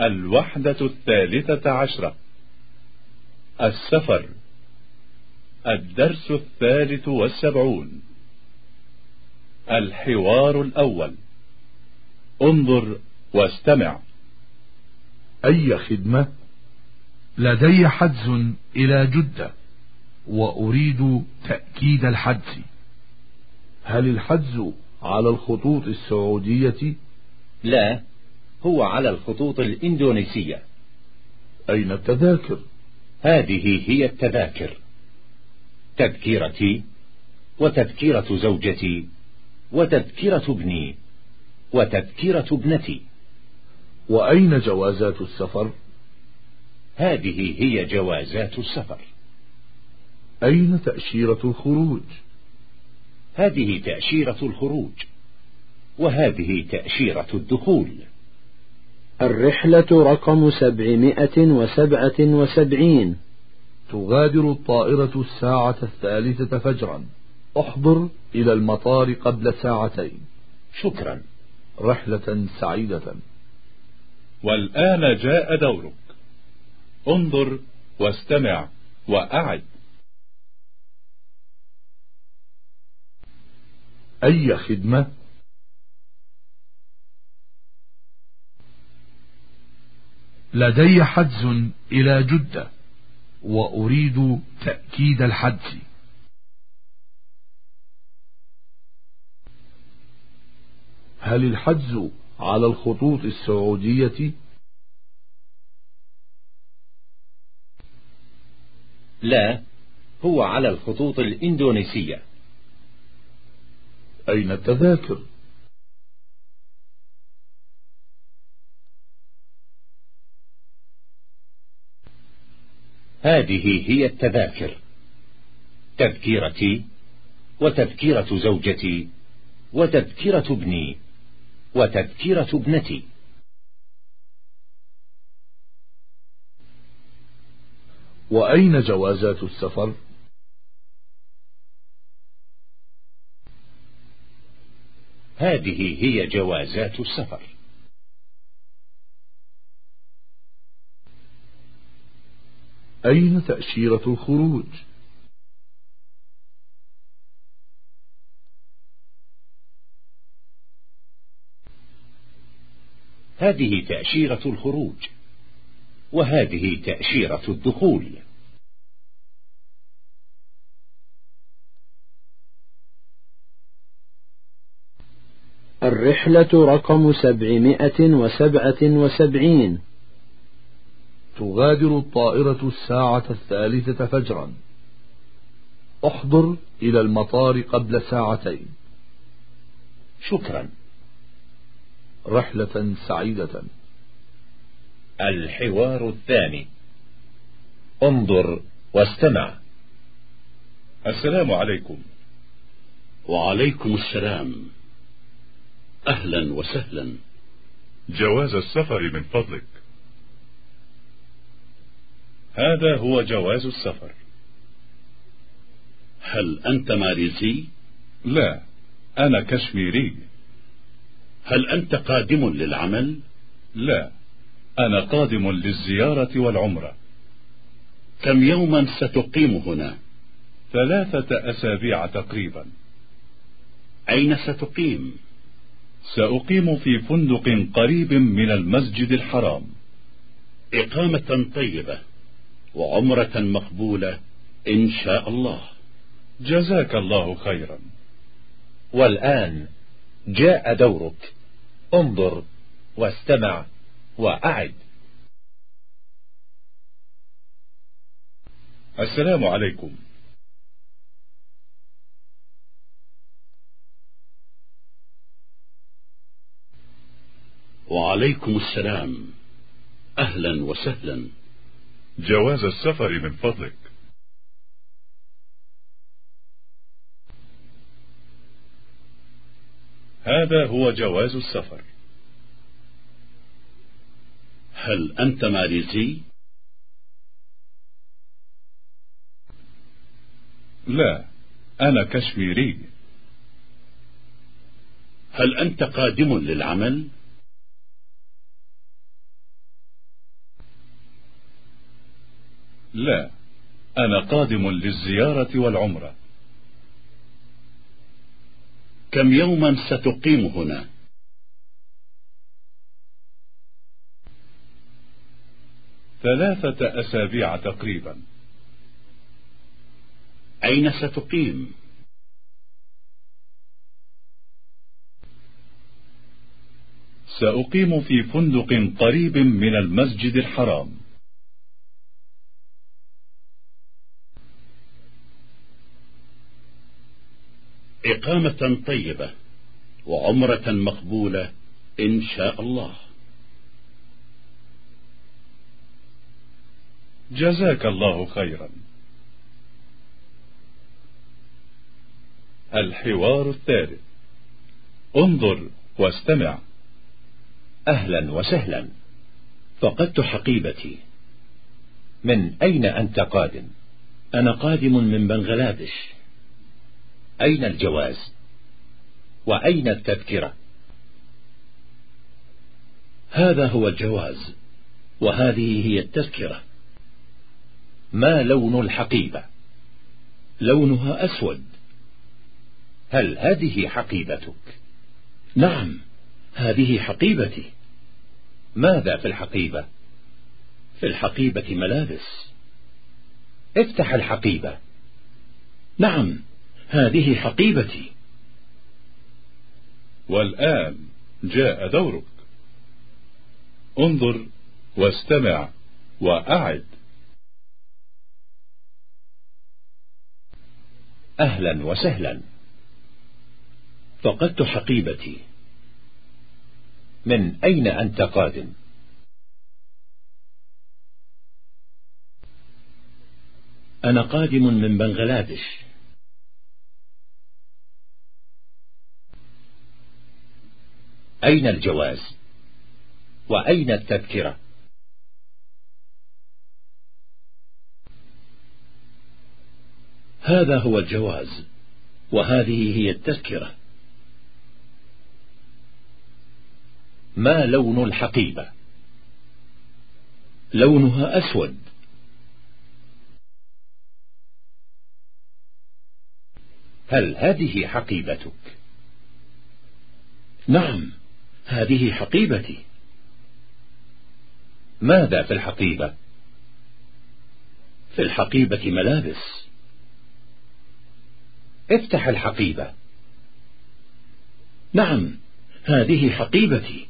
الوحدة الثالثة عشرة. السفر. الدرس الثالث والسبعون. الحوار الأول. انظر واستمع. أي خدمة؟ لدي حجز إلى جدة وأريد تأكيد الحجز. هل الحجز على الخطوط السعودية؟ لا. هو على الخطوط الإندونيسية. أين التذاكر؟ هذه هي التذاكر. تذكيرتي وتذكيرة زوجتي وتذكرة ابني وتذكرة ابنتي. وأين جوازات السفر؟ هذه هي جوازات السفر. أين تأشيرة الخروج؟ هذه تأشيرة الخروج وهذه تأشيرة الدخول. الرحلة رقم سبعمائة وسبعة وسبعين. تغادر الطائرة الساعة الثالثة فجرا. احضر إلى المطار قبل ساعتين. شكرا. رحلة سعيدة. والآن جاء دورك. انظر واستمع وأعد. أي خدمة؟ لدي حجز إلى جدة وأريد تأكيد الحجز. هل الحجز على الخطوط السعودية؟ لا هو على الخطوط الإندونيسية. أين التذاكر؟ هذه هي التذاكر. تذكيرتي وتذكيرة زوجتي وتذكرة ابني وتذكرة ابنتي. وأين جوازات السفر؟ هذه هي جوازات السفر. أين تأشيرة الخروج؟ هذه تأشيرة الخروج وهذه تأشيرة الدخول. الرحلة رقم سبعمائة وسبعة وسبعين. تغادر الطائرة الساعة الثالثة فجرا. احضر إلى المطار قبل ساعتين. شكرا. رحلة سعيدة. الحوار الثاني. انظر واستمع. السلام عليكم. وعليكم السلام. أهلا وسهلا. جواز السفر من فضلك. هذا هو جواز السفر هل أنت ماليزي؟ لا أنا كشميري هل أنت قادم للعمل؟ لا أنا قادم للزيارة والعمرة كم يوما ستقيم هنا؟ ثلاثة أسابيع تقريبا أين ستقيم؟ سأقيم في فندق قريب من المسجد الحرام إقامة طيبة وعمرة مقبولة إن شاء الله. جزاك الله خيرا. والآن جاء دورك. انظر واستمع وأعد. السلام عليكم. وعليكم السلام. أهلا وسهلا. جواز السفر من فضلك هذا هو جواز السفر هل أنت ماليزي؟ لا أنا كشميري هل أنت قادم للعمل؟ لا أنا قادم للزيارة والعمرة. كم يوما ستقيم هنا؟ ثلاثة أسابيع تقريبا. أين ستقيم؟ سأقيم في فندق قريب من المسجد الحرام. إقامة طيبة وعمرة مقبولة إن شاء الله. جزاك الله خيرا. الحوار الثالث. انظر واستمع. أهلا وسهلا. فقدت حقيبتي. من أين أنت قادم؟ أنا قادم من بنغلاديش. أين الجواز؟ وأين التذكرة؟ هذا هو الجواز وهذه هي التذكرة. ما لون الحقيبة؟ لونها أسود. هل هذه حقيبتك؟ نعم هذه حقيبتي. ماذا في الحقيبة؟ في الحقيبة ملابس. افتح الحقيبة. نعم هذه حقيبتي. والآن جاء دورك. انظر واستمع وأعد. أهلا وسهلا. فقدت حقيبتي. من أين أنت قادم؟ أنا قادم من بنغلاديش. أين الجواز؟ وأين التذكرة؟ هذا هو الجواز وهذه هي التذكرة. ما لون الحقيبة؟ لونها أسود. هل هذه حقيبتك؟ نعم. هذه حقيبتي. ماذا في الحقيبة؟ في الحقيبة ملابس. افتح الحقيبة. نعم هذه حقيبتي.